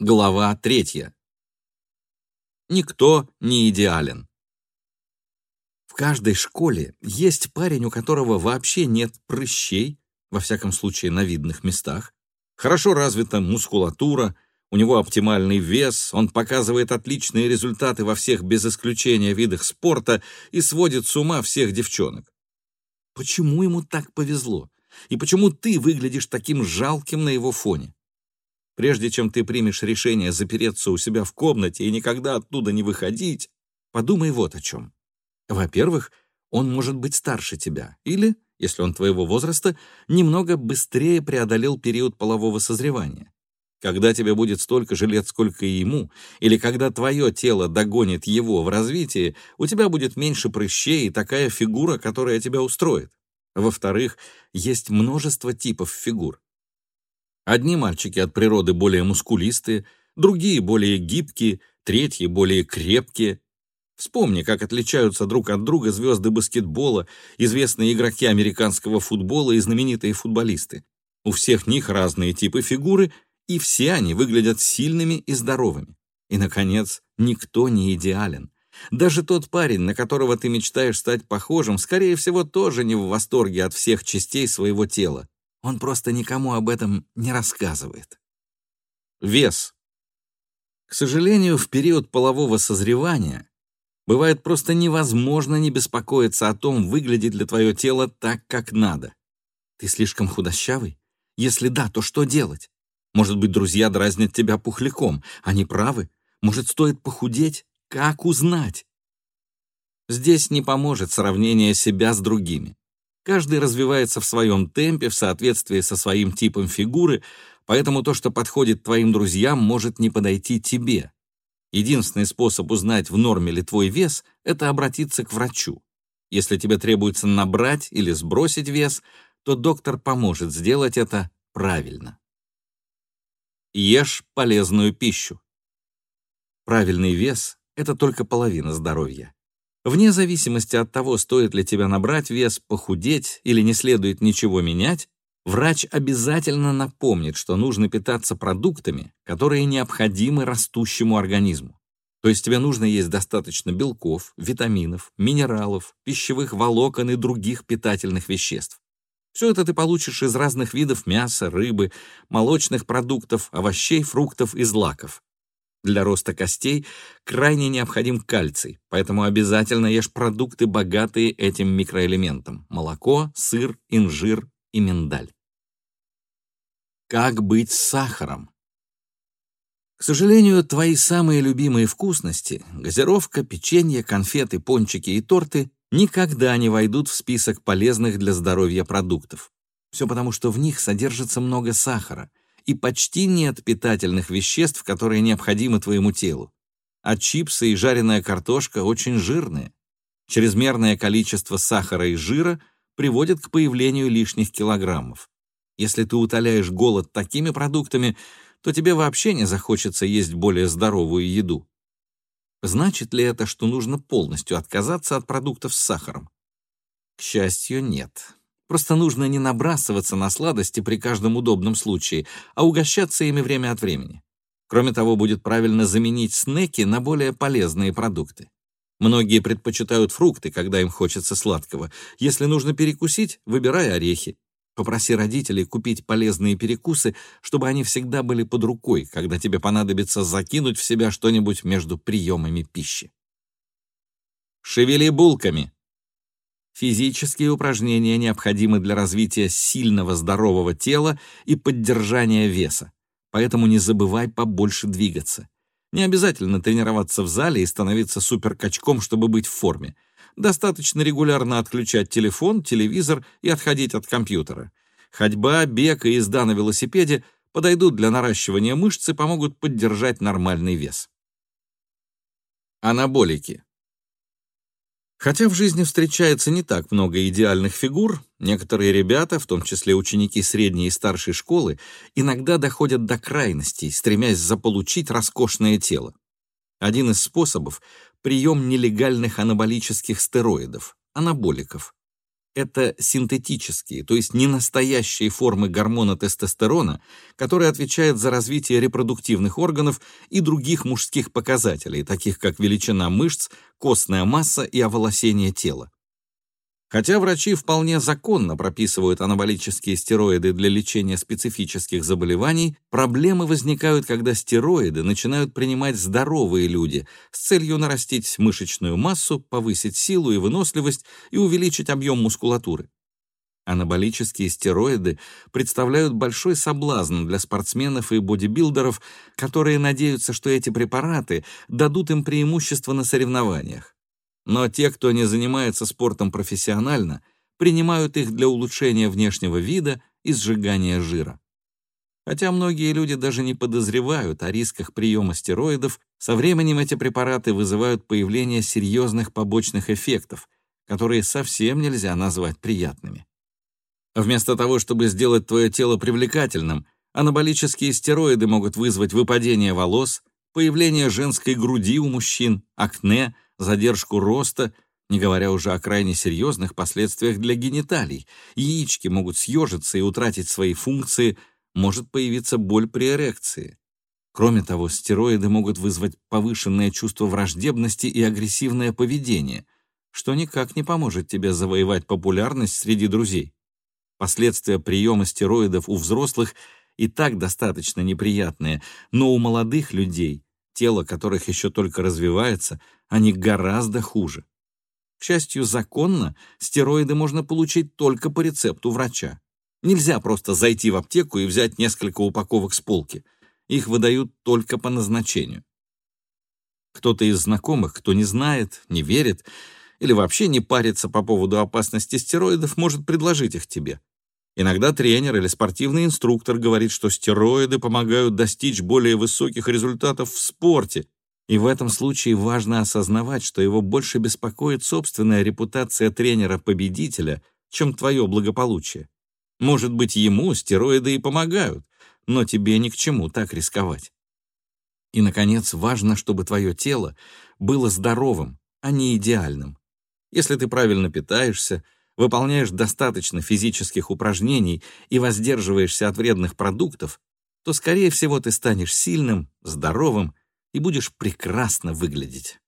Глава третья. Никто не идеален. В каждой школе есть парень, у которого вообще нет прыщей, во всяком случае на видных местах, хорошо развита мускулатура, у него оптимальный вес, он показывает отличные результаты во всех без исключения видах спорта и сводит с ума всех девчонок. Почему ему так повезло? И почему ты выглядишь таким жалким на его фоне? Прежде чем ты примешь решение запереться у себя в комнате и никогда оттуда не выходить, подумай вот о чем. Во-первых, он может быть старше тебя, или, если он твоего возраста, немного быстрее преодолел период полового созревания. Когда тебе будет столько же лет, сколько и ему, или когда твое тело догонит его в развитии, у тебя будет меньше прыщей и такая фигура, которая тебя устроит. Во-вторых, есть множество типов фигур. Одни мальчики от природы более мускулистые, другие более гибкие, третьи более крепкие. Вспомни, как отличаются друг от друга звезды баскетбола, известные игроки американского футбола и знаменитые футболисты. У всех них разные типы фигуры, и все они выглядят сильными и здоровыми. И, наконец, никто не идеален. Даже тот парень, на которого ты мечтаешь стать похожим, скорее всего, тоже не в восторге от всех частей своего тела. Он просто никому об этом не рассказывает. Вес. К сожалению, в период полового созревания бывает просто невозможно не беспокоиться о том, выглядит ли твое тело так, как надо. Ты слишком худощавый? Если да, то что делать? Может быть, друзья дразнят тебя пухляком. Они правы? Может, стоит похудеть? Как узнать? Здесь не поможет сравнение себя с другими. Каждый развивается в своем темпе, в соответствии со своим типом фигуры, поэтому то, что подходит твоим друзьям, может не подойти тебе. Единственный способ узнать, в норме ли твой вес, это обратиться к врачу. Если тебе требуется набрать или сбросить вес, то доктор поможет сделать это правильно. Ешь полезную пищу. Правильный вес — это только половина здоровья. Вне зависимости от того, стоит ли тебе набрать вес, похудеть или не следует ничего менять, врач обязательно напомнит, что нужно питаться продуктами, которые необходимы растущему организму. То есть тебе нужно есть достаточно белков, витаминов, минералов, пищевых волокон и других питательных веществ. Все это ты получишь из разных видов мяса, рыбы, молочных продуктов, овощей, фруктов и злаков. Для роста костей крайне необходим кальций, поэтому обязательно ешь продукты, богатые этим микроэлементом – молоко, сыр, инжир и миндаль. Как быть с сахаром? К сожалению, твои самые любимые вкусности – газировка, печенье, конфеты, пончики и торты – никогда не войдут в список полезных для здоровья продуктов. Все потому, что в них содержится много сахара – и почти нет питательных веществ, которые необходимы твоему телу. А чипсы и жареная картошка очень жирные. Чрезмерное количество сахара и жира приводит к появлению лишних килограммов. Если ты утоляешь голод такими продуктами, то тебе вообще не захочется есть более здоровую еду. Значит ли это, что нужно полностью отказаться от продуктов с сахаром? К счастью, нет. Просто нужно не набрасываться на сладости при каждом удобном случае, а угощаться ими время от времени. Кроме того, будет правильно заменить снеки на более полезные продукты. Многие предпочитают фрукты, когда им хочется сладкого. Если нужно перекусить, выбирай орехи. Попроси родителей купить полезные перекусы, чтобы они всегда были под рукой, когда тебе понадобится закинуть в себя что-нибудь между приемами пищи. Шевели булками. Физические упражнения необходимы для развития сильного здорового тела и поддержания веса, поэтому не забывай побольше двигаться. Не обязательно тренироваться в зале и становиться суперкачком, чтобы быть в форме. Достаточно регулярно отключать телефон, телевизор и отходить от компьютера. Ходьба, бег и езда на велосипеде подойдут для наращивания мышц и помогут поддержать нормальный вес. Анаболики. Хотя в жизни встречается не так много идеальных фигур, некоторые ребята, в том числе ученики средней и старшей школы, иногда доходят до крайностей, стремясь заполучить роскошное тело. Один из способов — прием нелегальных анаболических стероидов, анаболиков. Это синтетические, то есть не настоящие формы гормона тестостерона, который отвечает за развитие репродуктивных органов и других мужских показателей, таких как величина мышц, костная масса и оволосение тела. Хотя врачи вполне законно прописывают анаболические стероиды для лечения специфических заболеваний, проблемы возникают, когда стероиды начинают принимать здоровые люди с целью нарастить мышечную массу, повысить силу и выносливость и увеличить объем мускулатуры. Анаболические стероиды представляют большой соблазн для спортсменов и бодибилдеров, которые надеются, что эти препараты дадут им преимущество на соревнованиях. Но те, кто не занимается спортом профессионально, принимают их для улучшения внешнего вида и сжигания жира. Хотя многие люди даже не подозревают о рисках приема стероидов, со временем эти препараты вызывают появление серьезных побочных эффектов, которые совсем нельзя назвать приятными. Вместо того, чтобы сделать твое тело привлекательным, анаболические стероиды могут вызвать выпадение волос, появление женской груди у мужчин, акне, задержку роста, не говоря уже о крайне серьезных последствиях для гениталий. Яички могут съежиться и утратить свои функции, может появиться боль при эрекции. Кроме того, стероиды могут вызвать повышенное чувство враждебности и агрессивное поведение, что никак не поможет тебе завоевать популярность среди друзей. Последствия приема стероидов у взрослых и так достаточно неприятные, но у молодых людей тело которых еще только развивается, они гораздо хуже. К счастью, законно стероиды можно получить только по рецепту врача. Нельзя просто зайти в аптеку и взять несколько упаковок с полки. Их выдают только по назначению. Кто-то из знакомых, кто не знает, не верит или вообще не парится по поводу опасности стероидов, может предложить их тебе. Иногда тренер или спортивный инструктор говорит, что стероиды помогают достичь более высоких результатов в спорте, и в этом случае важно осознавать, что его больше беспокоит собственная репутация тренера-победителя, чем твое благополучие. Может быть, ему стероиды и помогают, но тебе ни к чему так рисковать. И, наконец, важно, чтобы твое тело было здоровым, а не идеальным. Если ты правильно питаешься, выполняешь достаточно физических упражнений и воздерживаешься от вредных продуктов, то, скорее всего, ты станешь сильным, здоровым и будешь прекрасно выглядеть.